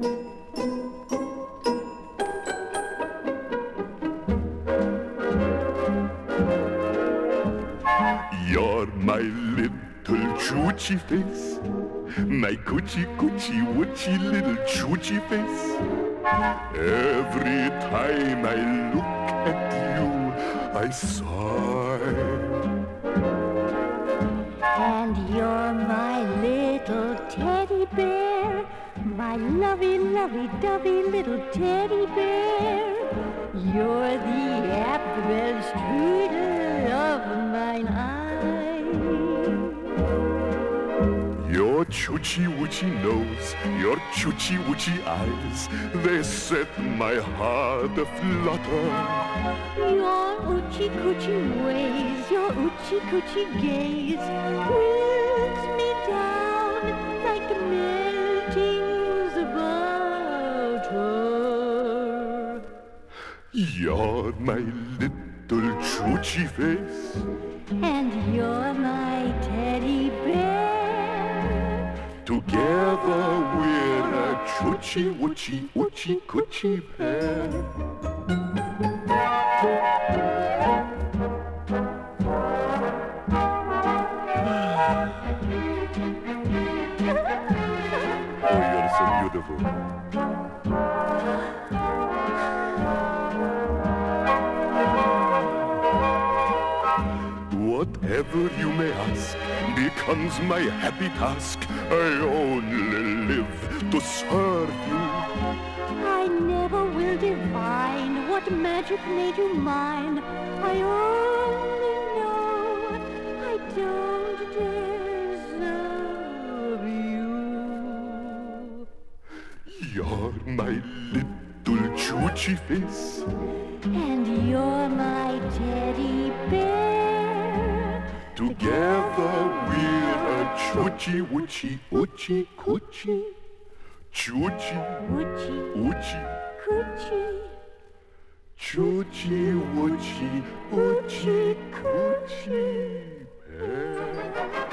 You're my little choochie face, my coochie coochie woochie little choochie face. Every time I look at you, I sigh. And you're my little teddy bear, my lovey, lovey, dovey little teddy bear. You're the apple strudel of mine eye. Your choochie woochie nose, your choochie woochie eyes, they set my heart aflutter. Your oochie coochie ways, your oochie coochie gaze brings You're my little choochie face. And you're my teddy bear. Together we're a choochie woochie woochie coochie pair. Oh, you're so beautiful. Whatever you may ask becomes my happy task. I only live to serve you. I never will divine what magic made you mine. I only know I don't deserve you. You're my little choochie face. And you're my Chuchi, uchi, uchi, kuchi. Chuchi, uchi, uchi, kuchi. Chuchi, uchi, uchi, kuchi. Hey.